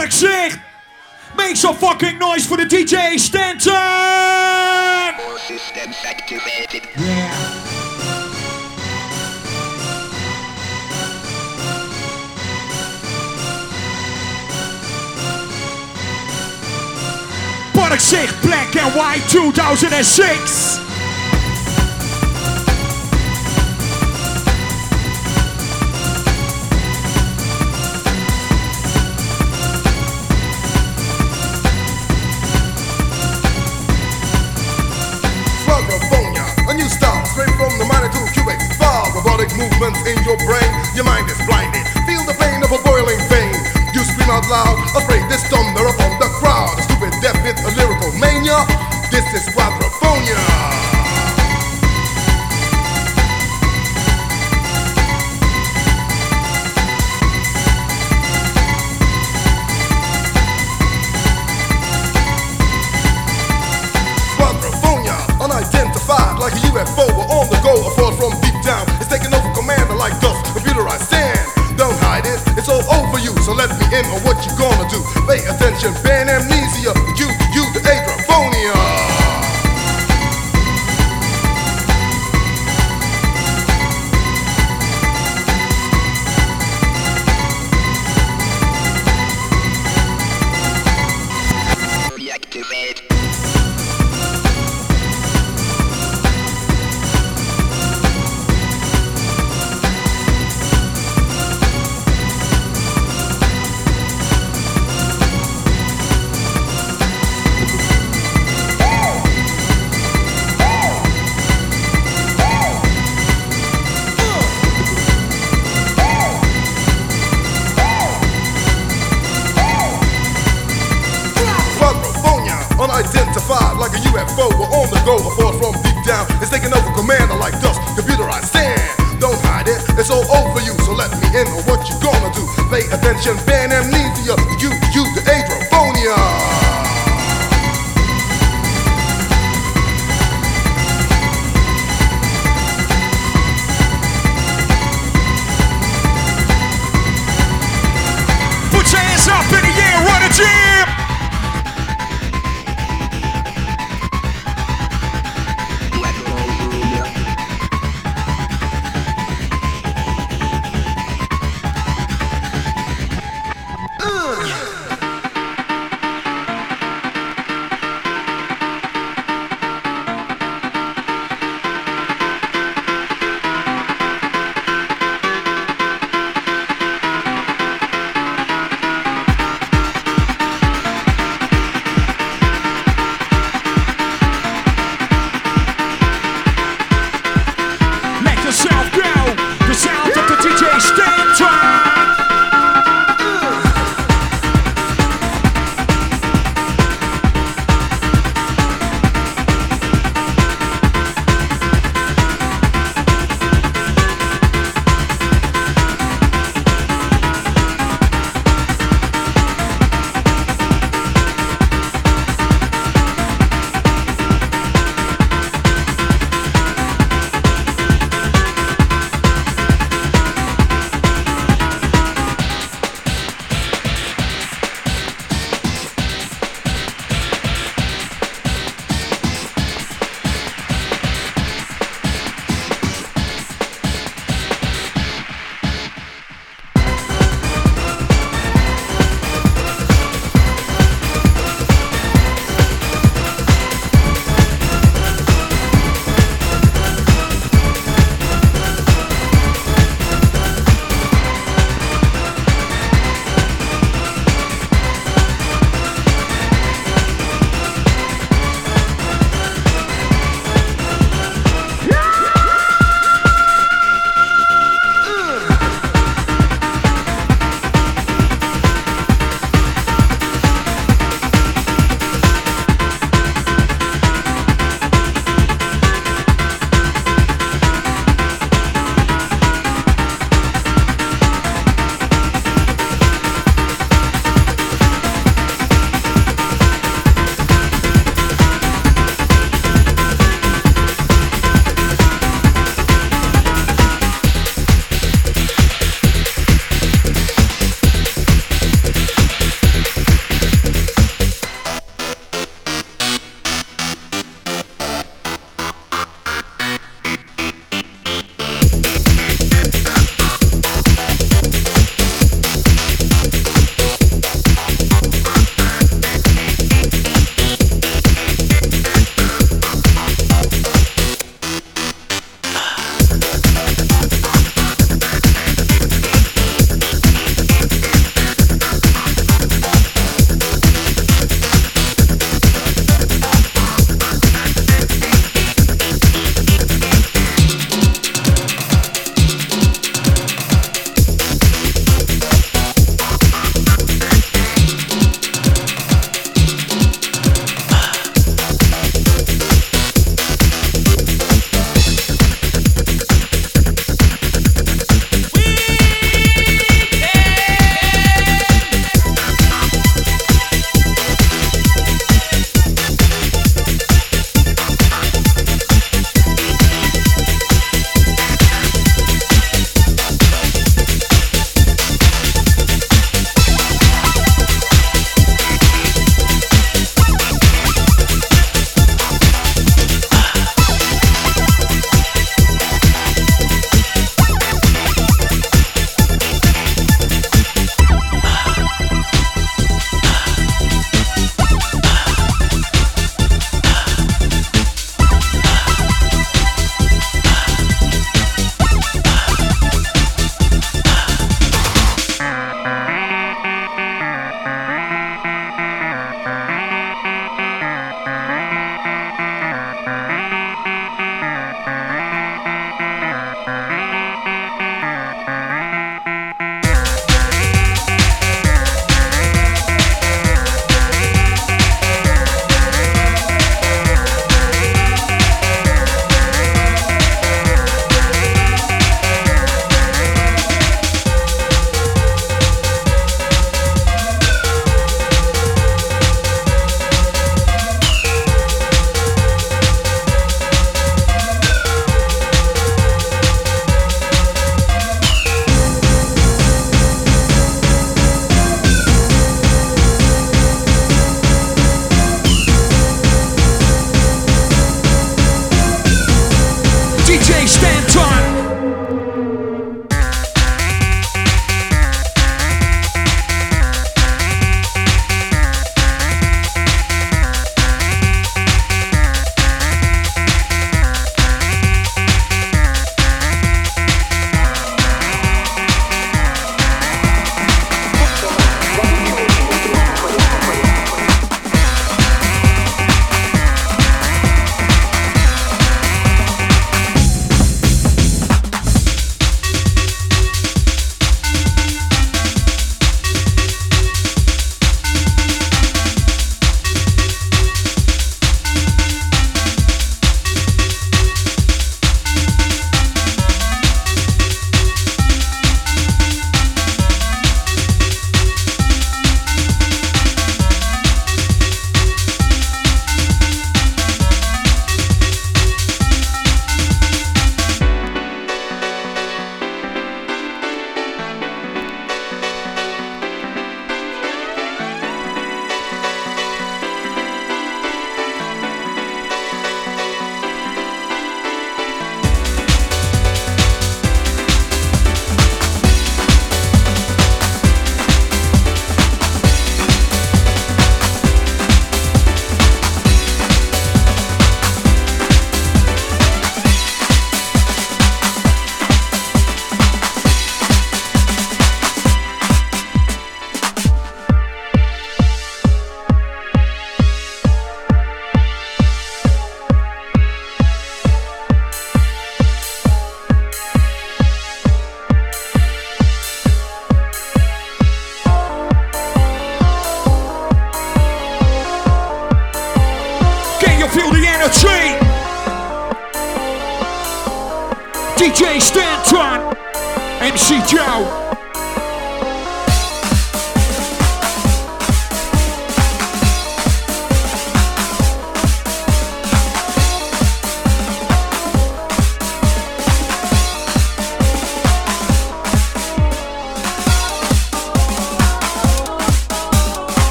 Wat. Make some fucking noise for the DJ Stanton. All systems activated. Yeah. Wat Black and White 2006. In your brain, your mind is blinded. Feel the pain of a boiling vein. You scream out loud, afraid this thunder upon the crowd. Stupid deaf with a lyrical mania. This is. Quadrophonia, like dust, computerized sand. Don't hide it, it's all over you. So let me in on what you gonna do. Pay attention, ban amnesia. You,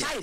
aire.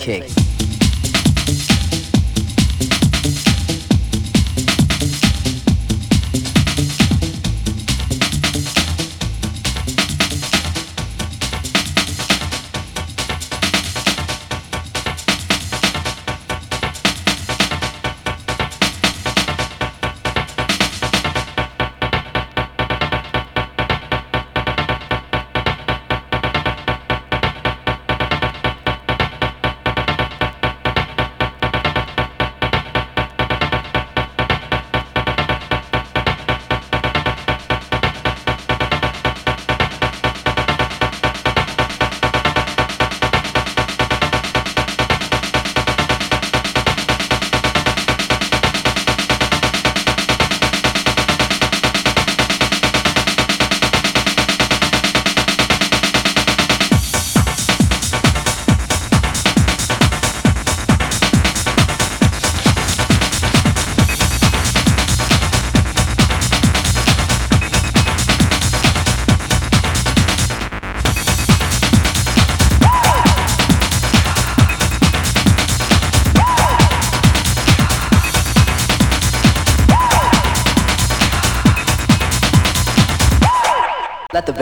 Kick.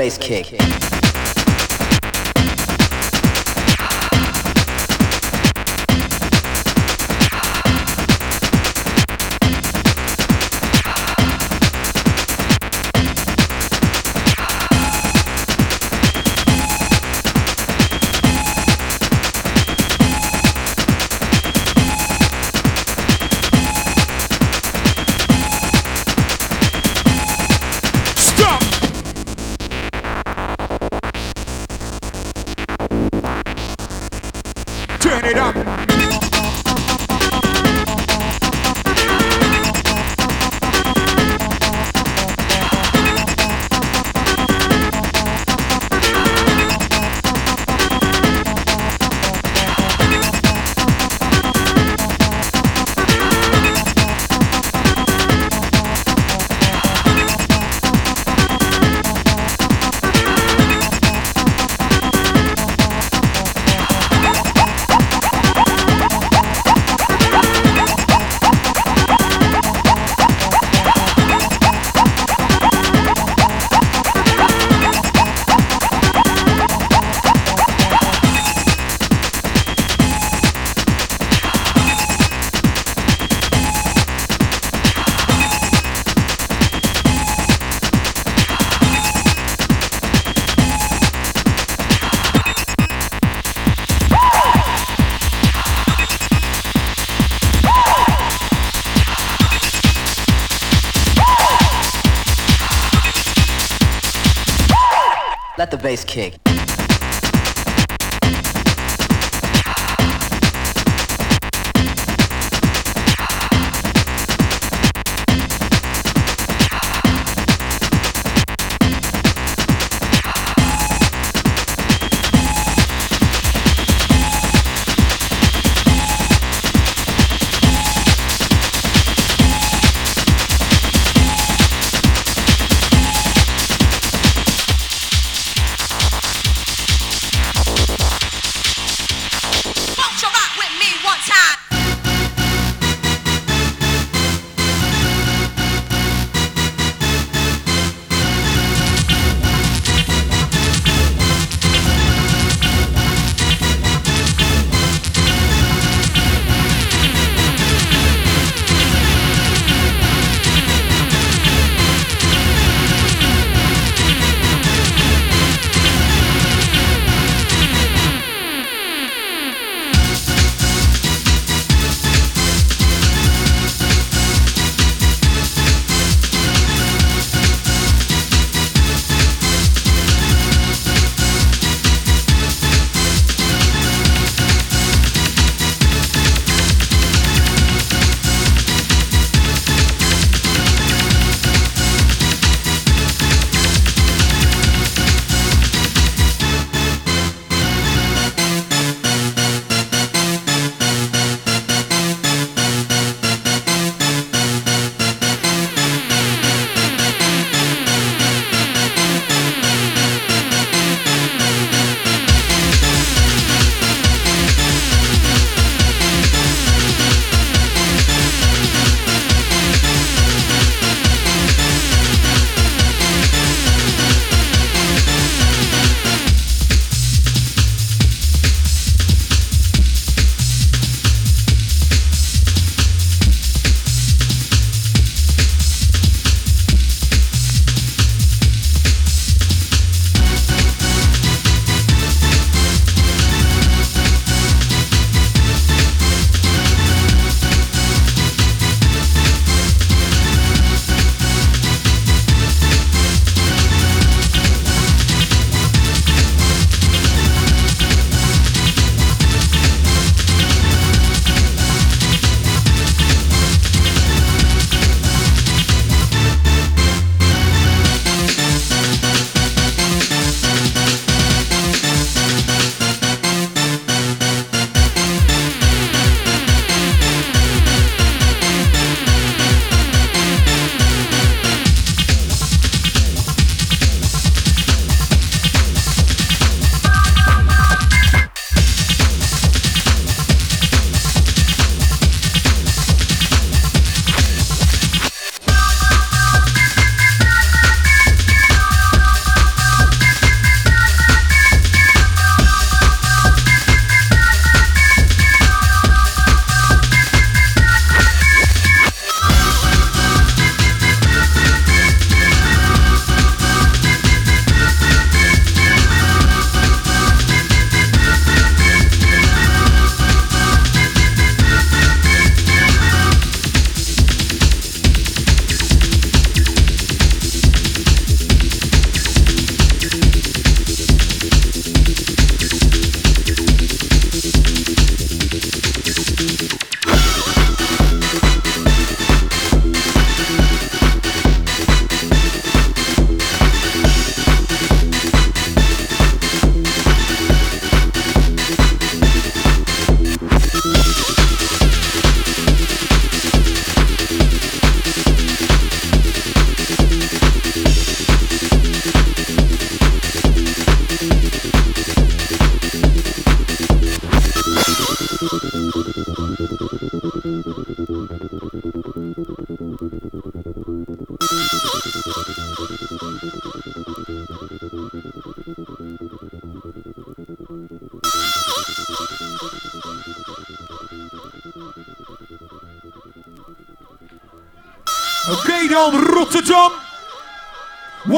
The kick. It up.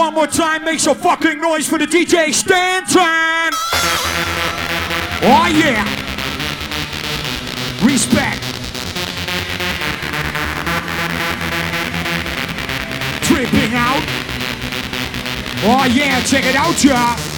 One more time, make some fucking noise for the DJ Stanton. Oh yeah. Respect. Tripping out. Oh yeah, check it out, yeah.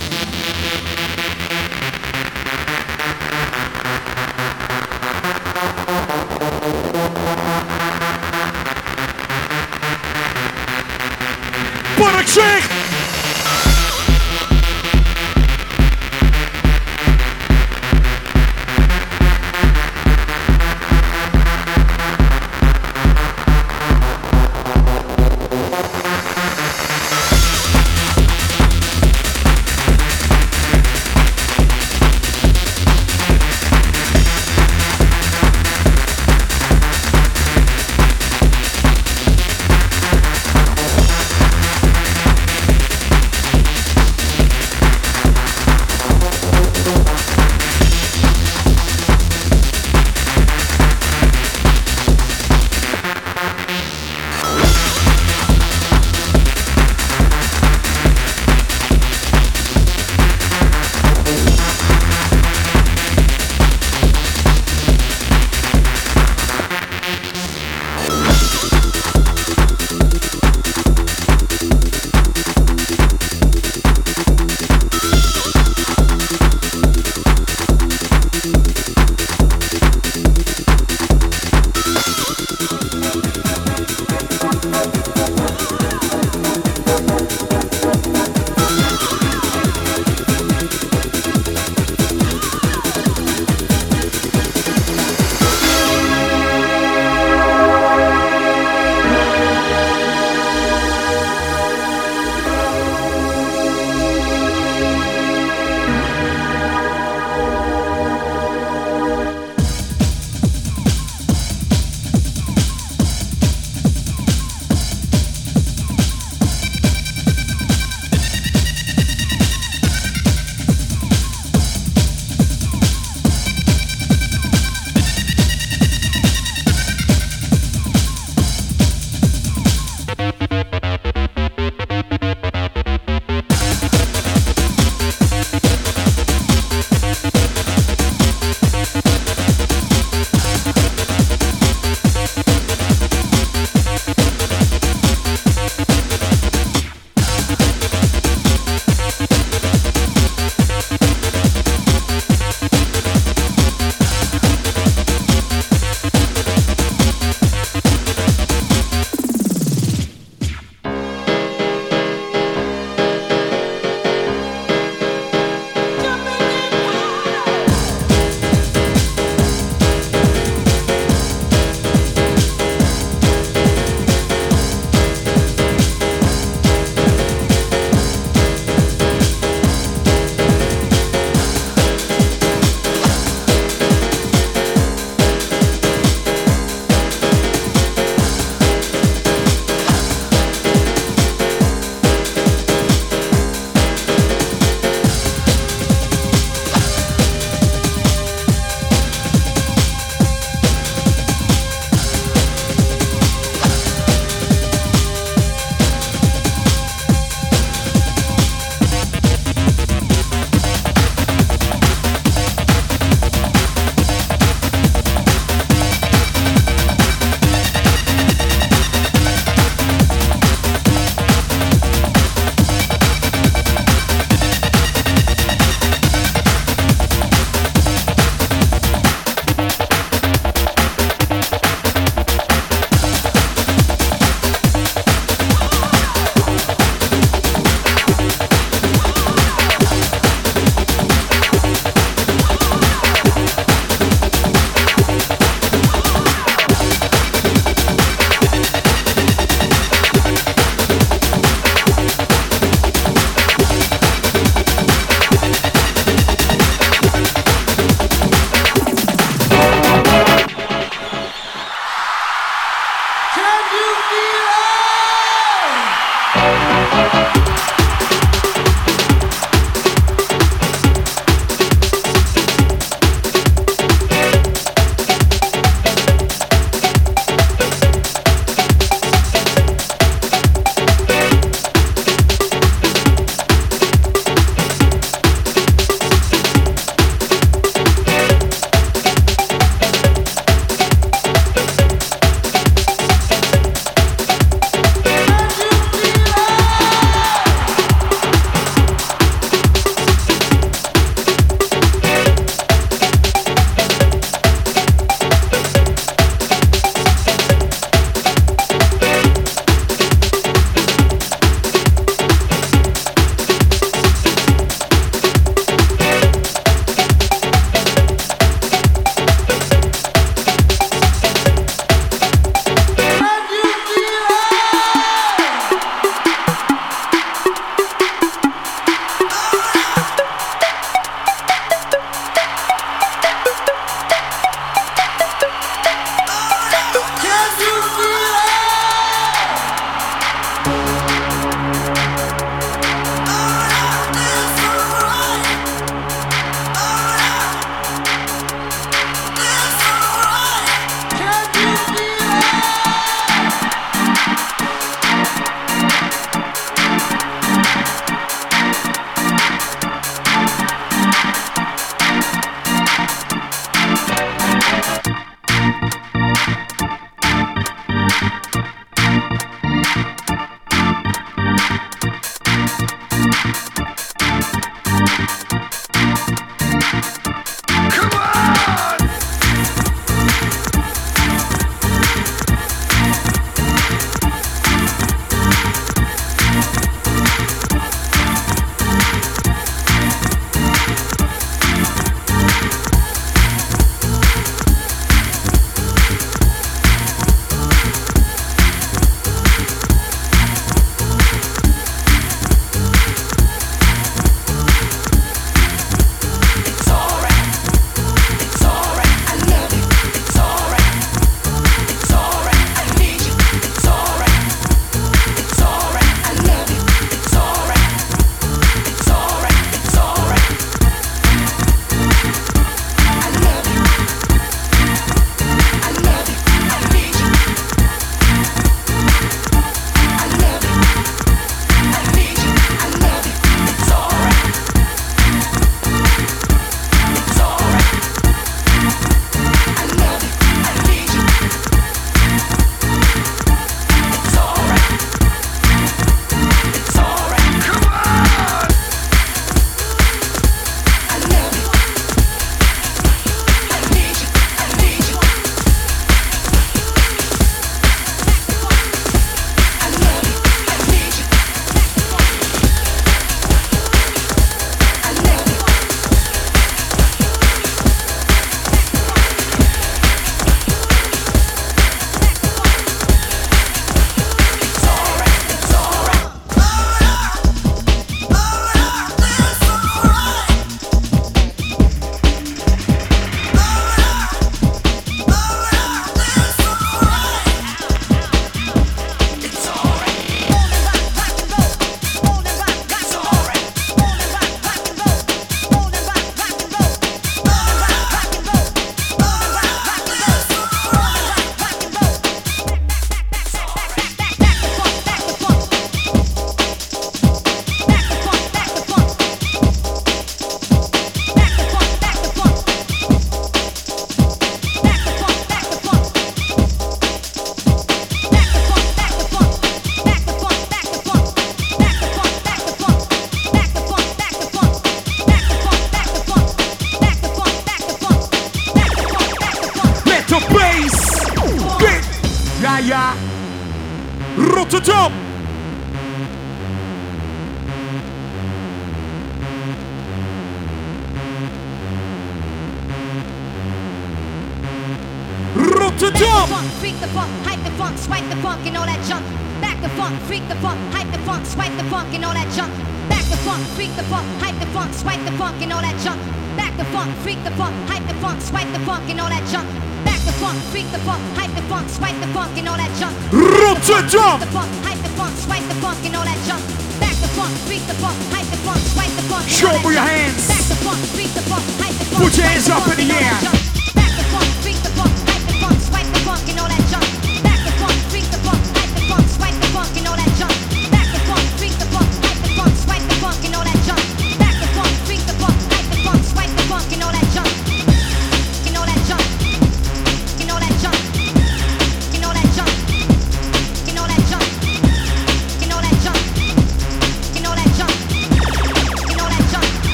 Funk and all that junk. Back the funk, freak the funk, hype the funk, swipe the funk and all that junk. Back the funk, freak the funk, hype the funk, swipe the funk and all that junk. Back the funk, freak the funk, hype the funk, swipe the funk and all that junk. Rotterdam. The funk, hype the funk, swipe the funk and all that junk. Back the funk, freak the funk, hype the funk, swipe the funk. Show me your hands. Back the funk, freak the funk, hype the funk. Put your hands up in the air.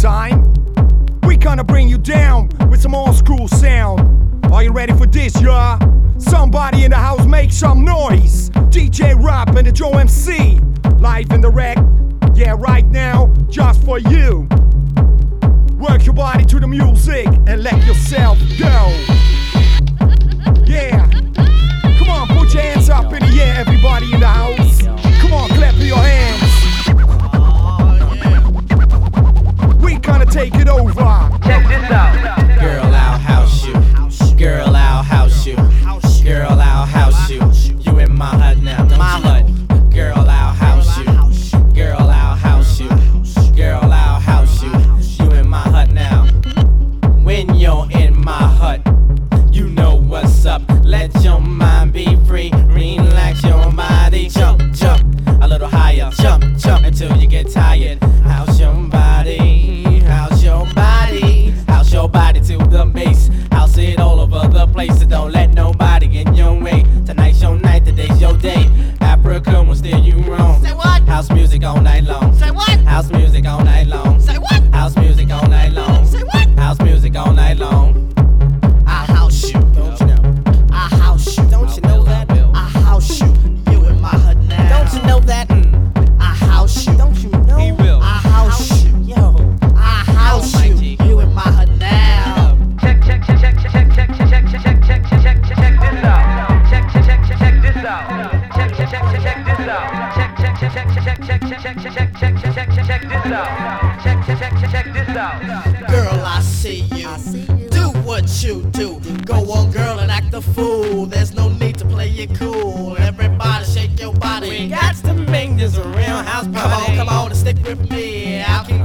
Time. We gonna bring you down with some old school sound. Are you ready for this, yeah? Somebody in the house make some noise. DJ Rap and the Joe MC. Live in the direct. Yeah, right now, just for you. Work your body to the music and let yourself go. Yeah. Come on, put your hands up in the air, everybody in the house. Come on, clap your hands. We gonna take it over. Check this out. Girl, I'll house you. Girl, I'll house you. Girl, I'll house you. You in my hut now, my hut. Girl, I'll house you. Girl, I'll house you. Girl, I'll house you. You in my hut now. When you're in my hut, you know what's up. Let your mind be free. Relax your body. Jump, jump. A little higher. Jump, jump until you get tired. Base? House it all over the place. So don't let nobody get in your way. Tonight's your night, today's your day. Africa will steer you wrong. Say what? House music all night long. Say what? House music all night girl, and act a fool. There's no need to play it cool. Everybody shake your body. We got to make this a real house party. Come on, come on and stick with me. I'll keep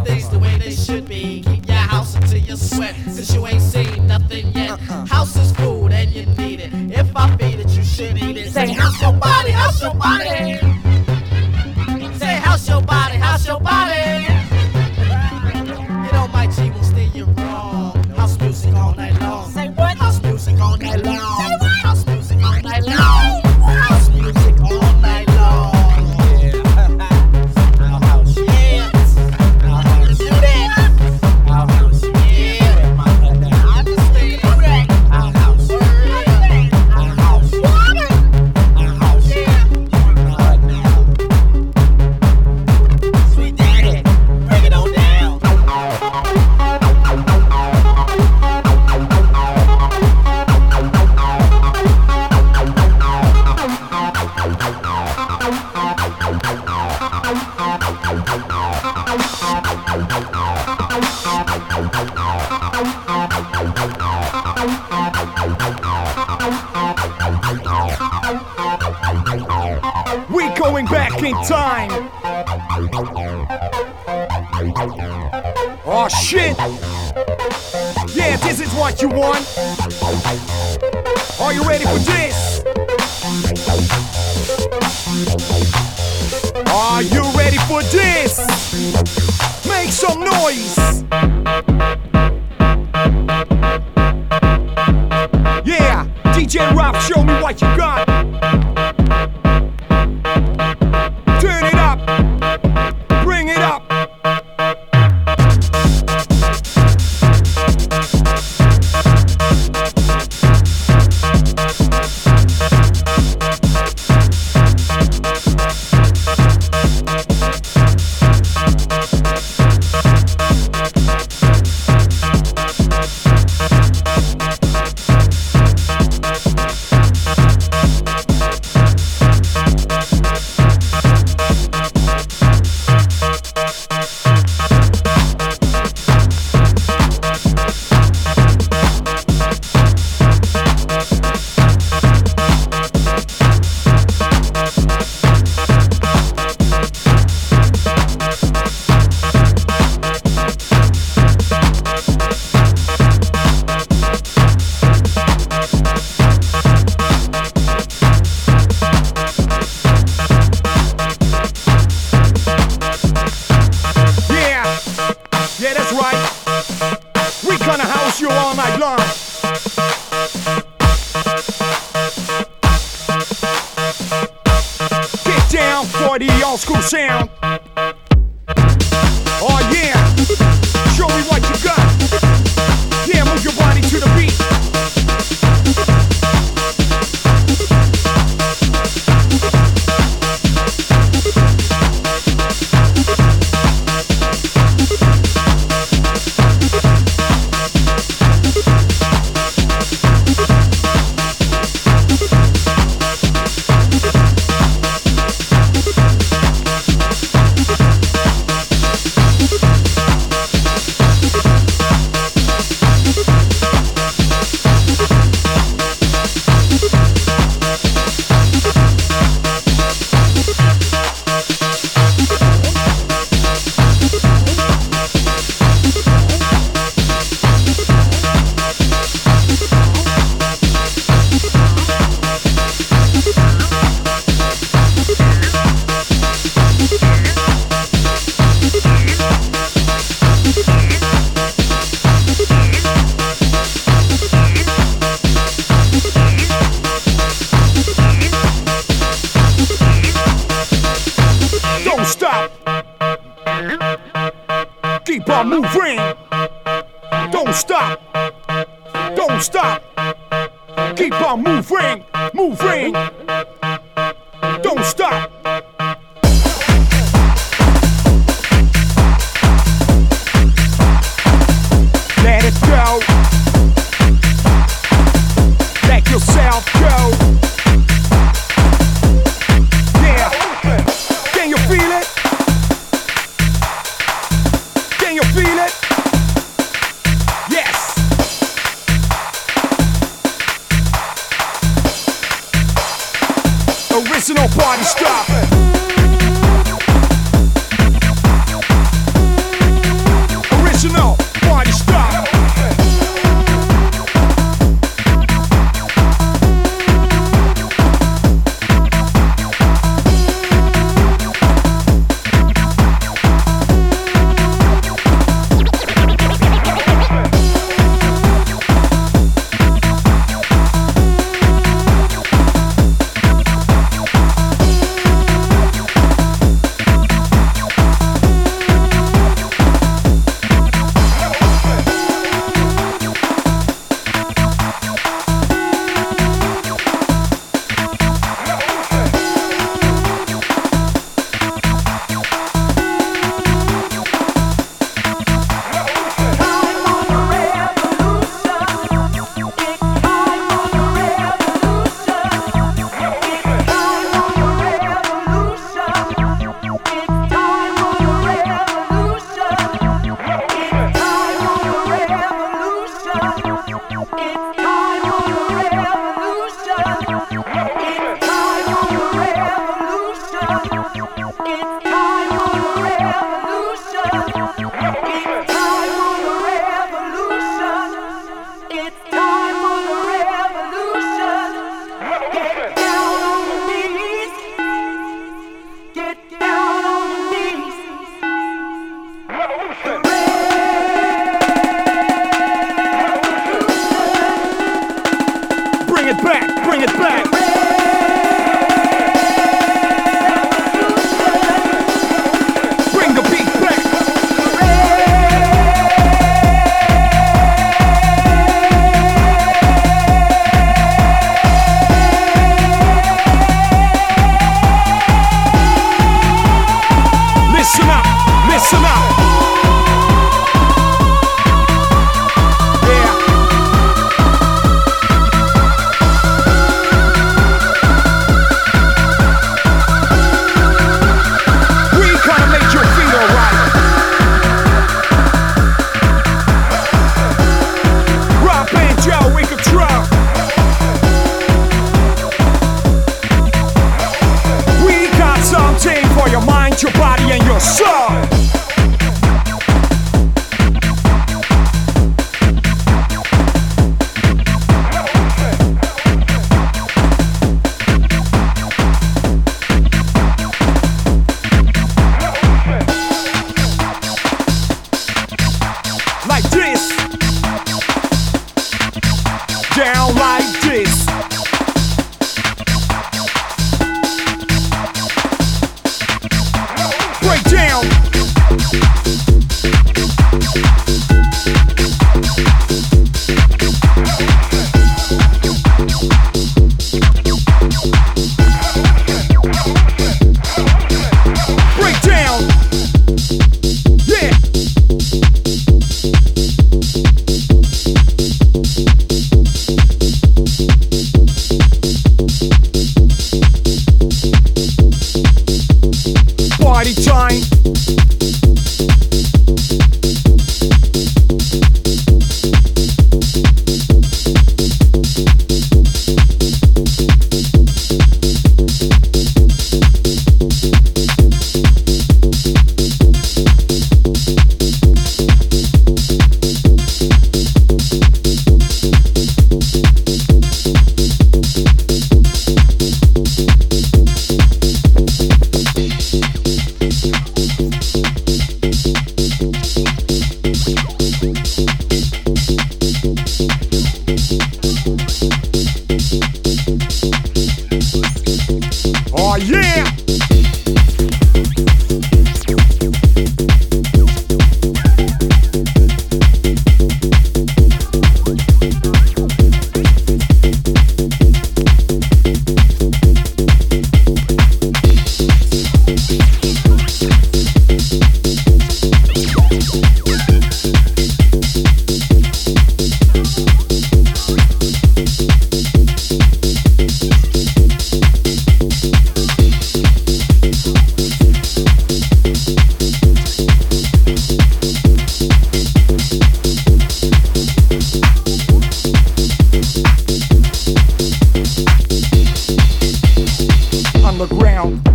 underground.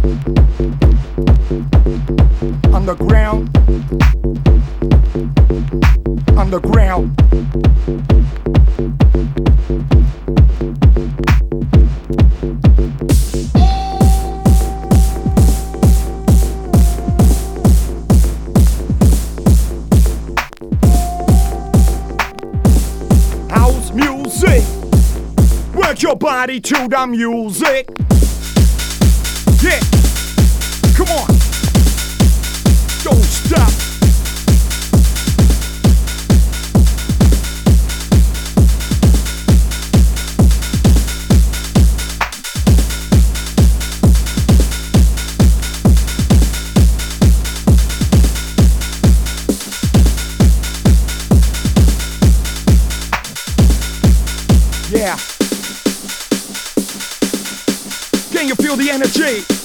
Underground. Underground. House music. Work your body to the music. Come on. Don't stop. Yeah. Can you feel the energy?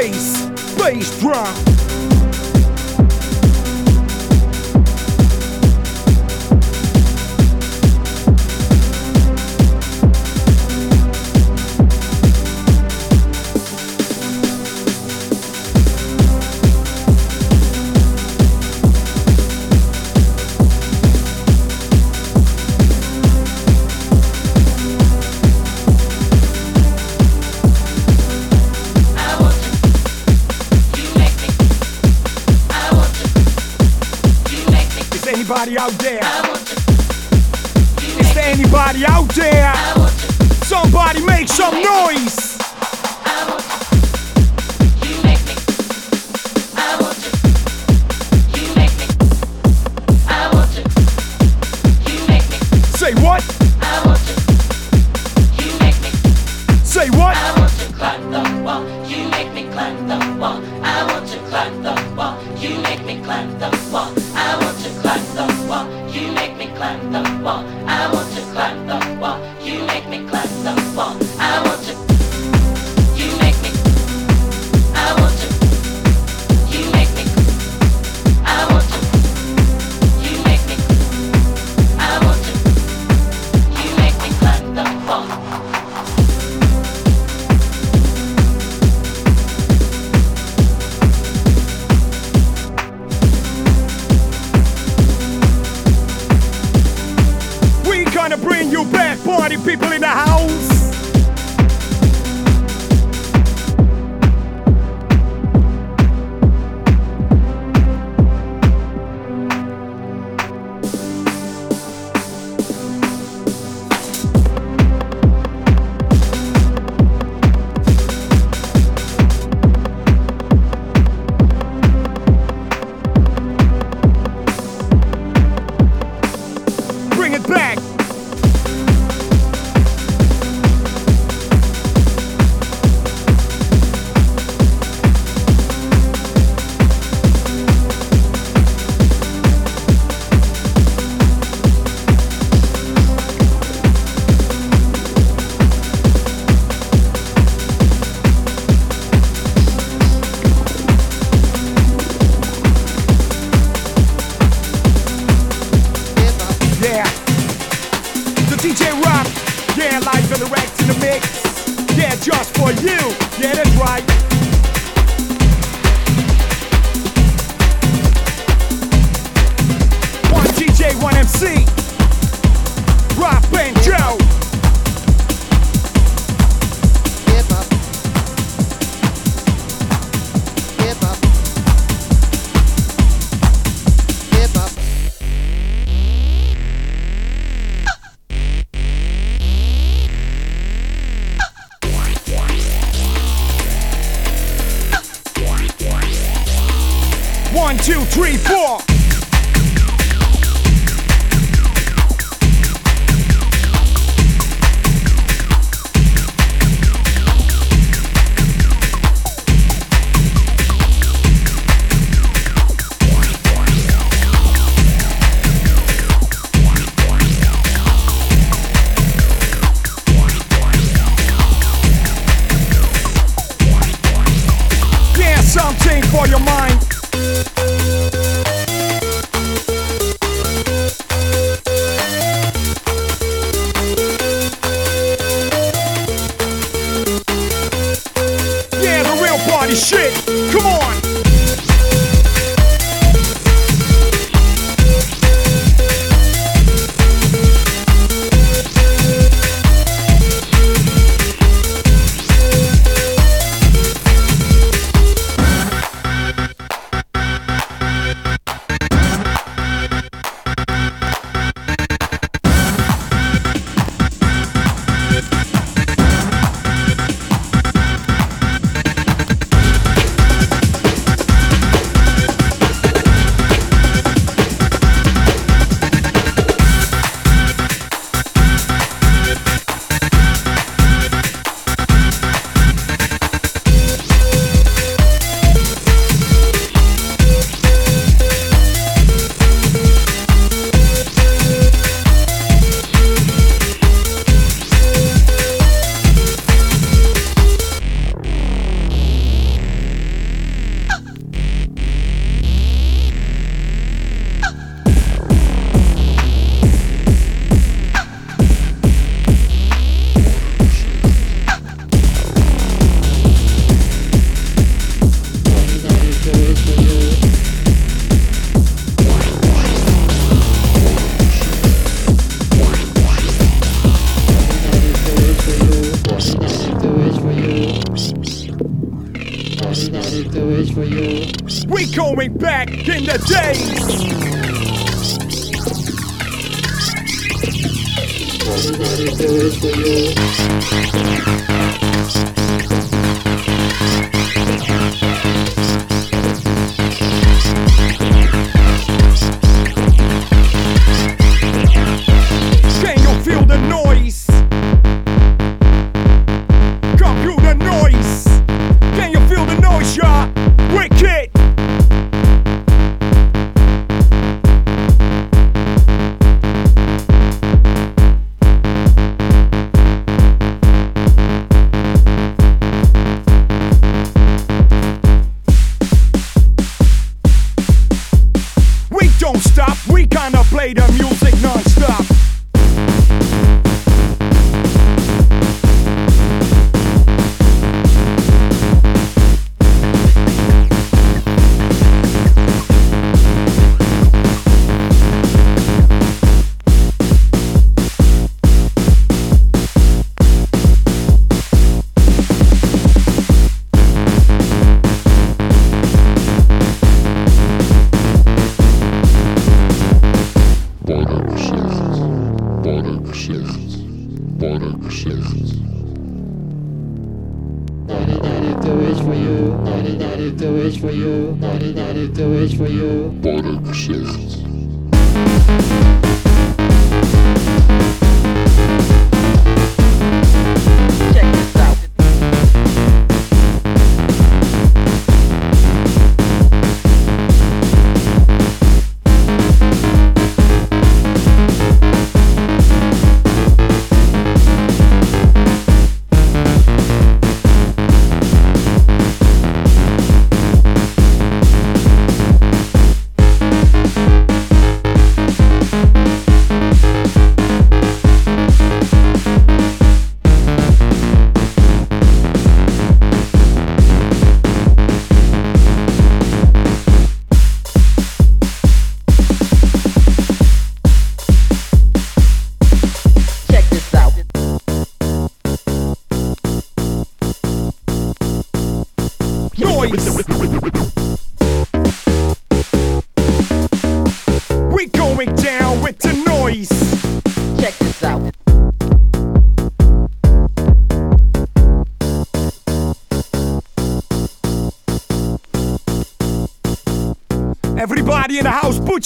bass, bass drum. anybody out there? Is there anybody out there? Somebody make some noise!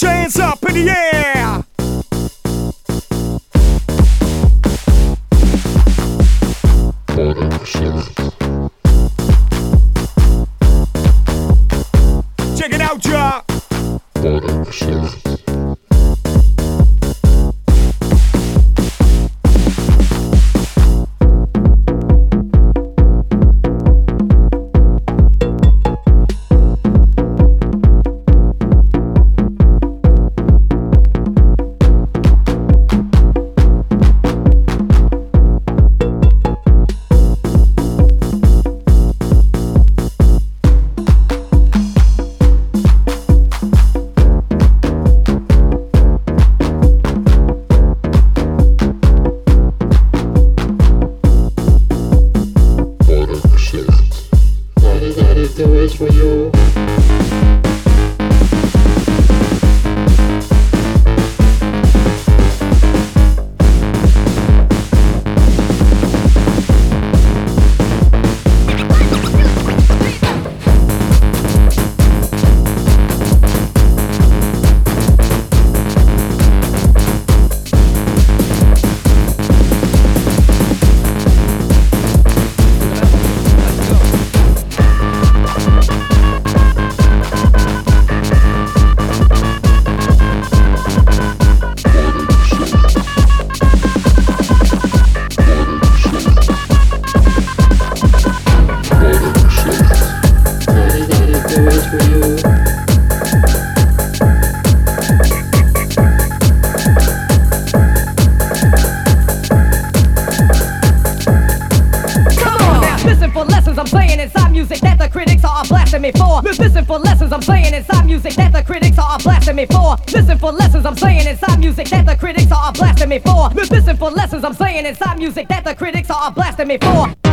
Hands up for. Listen for lessons I'm playing inside music that the critics are blasting me for. Listen for lessons I'm playing inside music that the critics are blasting me for. Listen for lessons I'm playing inside music that the critics are blasting me for.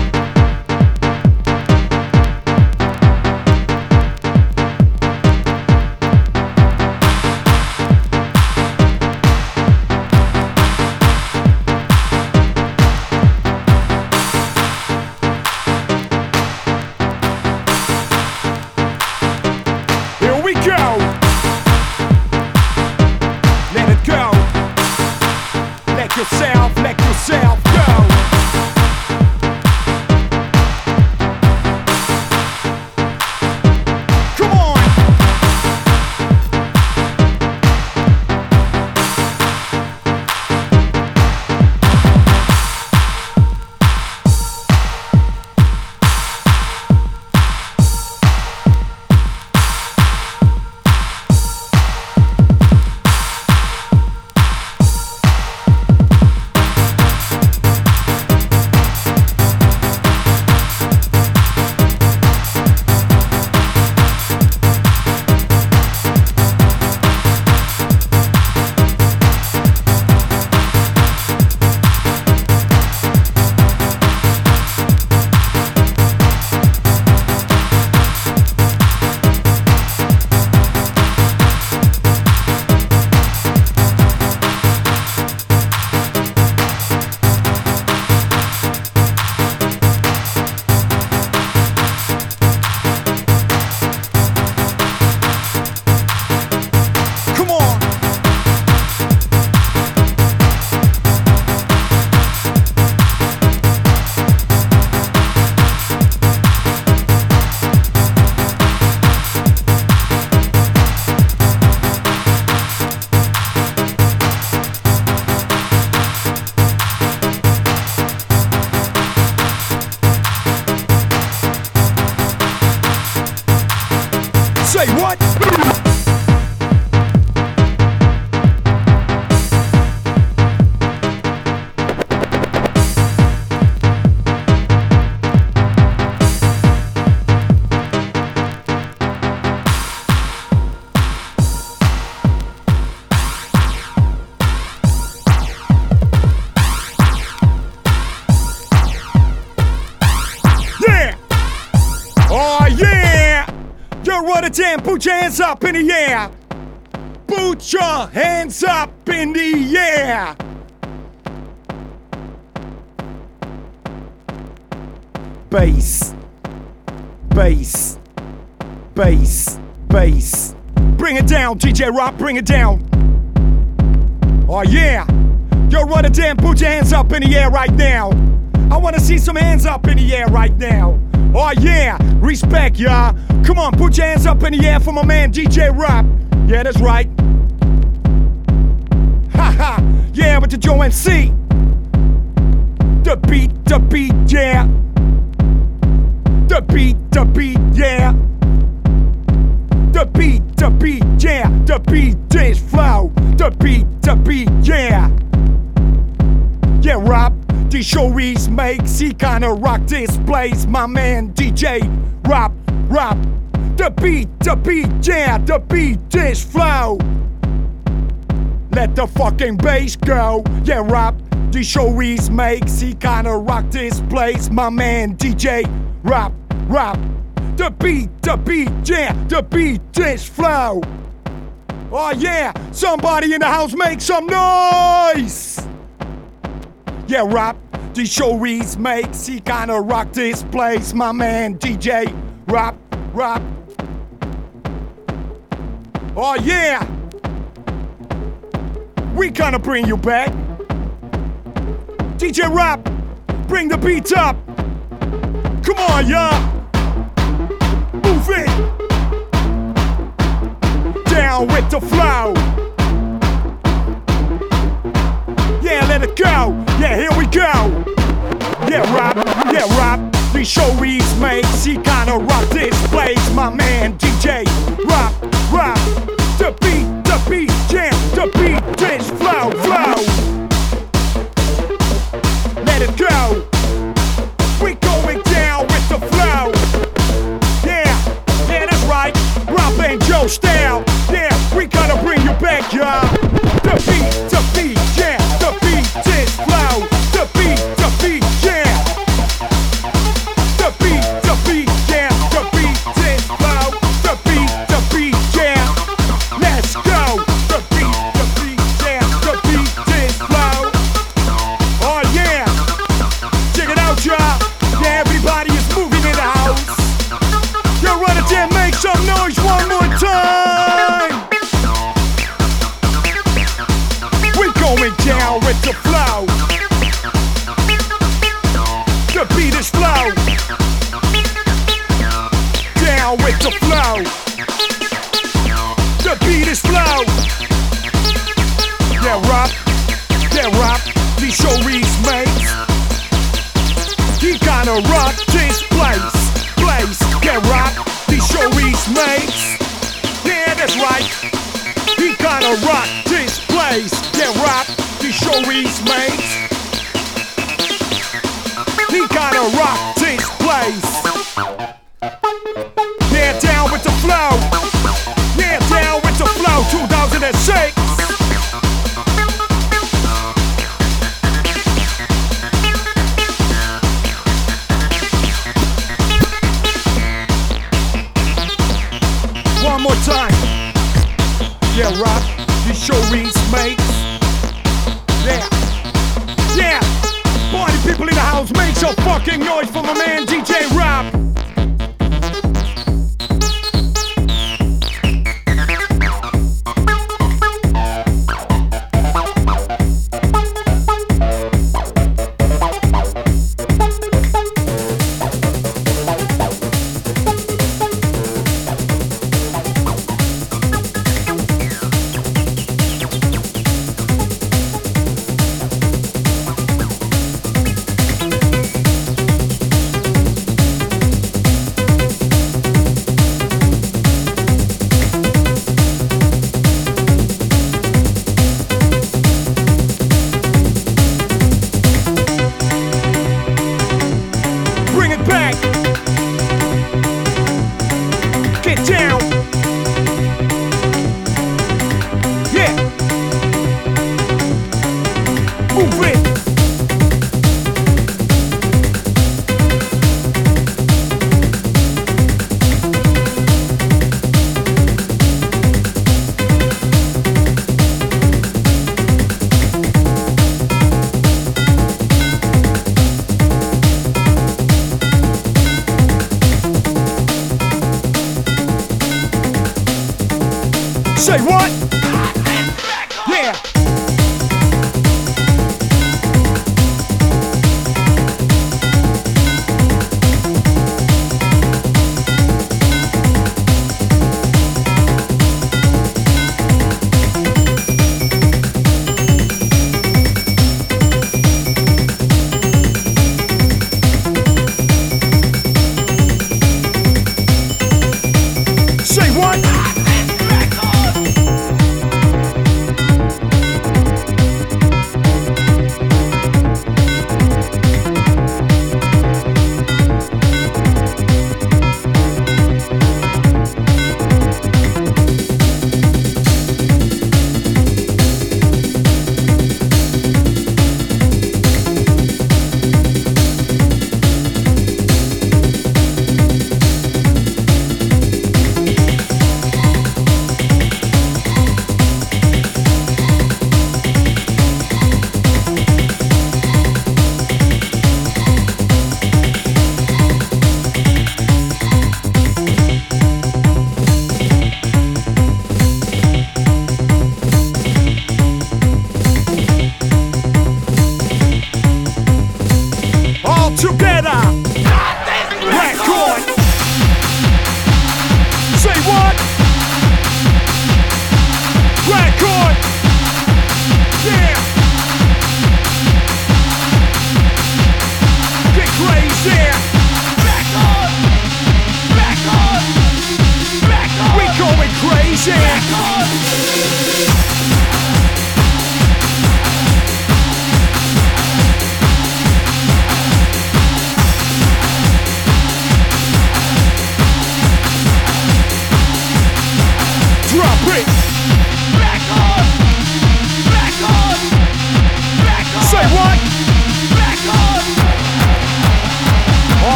Put your hands up in the air. Put your hands up in the air. Bass, bass, bass, bass. Bring it down, DJ Rock, bring it down. Oh yeah! Yo, run it down, put your hands up in the air right now. I wanna see some hands up in the air right now. Oh yeah, respect y'all. Come on, put your hands up in the air for my man DJ Rap. Yeah, that's right. Haha, yeah, with the Joe MC. The beat, the beat, yeah. The beat, the beat, yeah. The beat, the beat, yeah. The beat is flow. The beat, the beat, yeah. Yeah, Rob, the show is makes he kinda rock this place. My man DJ rap, rap. The beat, the beat, yeah, the beat is flow. Let the fucking bass go. Yeah, rap. the show is makes he kinda rock this place. My man DJ rap, rap. The beat, the beat, yeah, the beat is flow. Oh yeah, somebody in the house make some noise. Yeah, rap. The show is makes he kinda rock this place. My man DJ rap, rap. Oh yeah. We kinda bring you back. DJ rap, bring the beat up. Come on, y'all. Move it. Down with the flow. Let it go. Yeah, here we go. Yeah, rap. Yeah, rap. The show is makes he kinda rock this place. My man DJ rap, rap. The beat, the beat, jam, the beat, this flow, flow. Let it go. We going down with the flow. Yeah, yeah, that's right. Rob and Joe style. Yeah, we gotta bring you back, y'all. The beat, the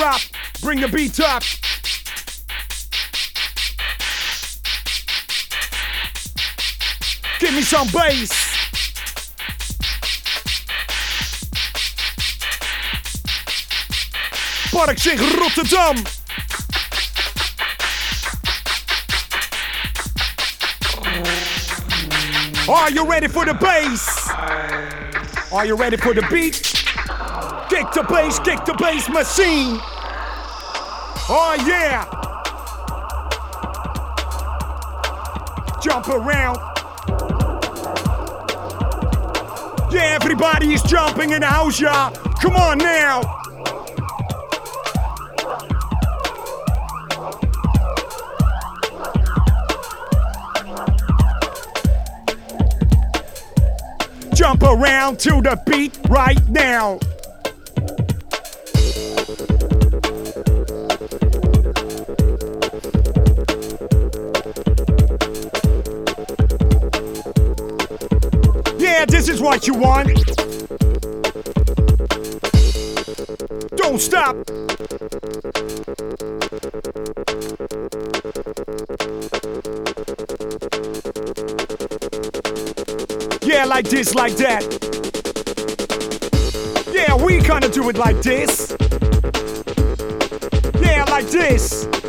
DJ Rock, bring the beat up. Give me some bass. Parkzicht Rotterdam. Are you ready for the bass? Are you ready for the beat? Kick the bass, kick the bass machine. Oh yeah. Jump around. Yeah, everybody is jumping in the house, y'all. Come on now. Jump around to the beat right now. What you want. Don't stop. Yeah, like this, like that. Yeah, we gonna do it like this. Yeah, like this.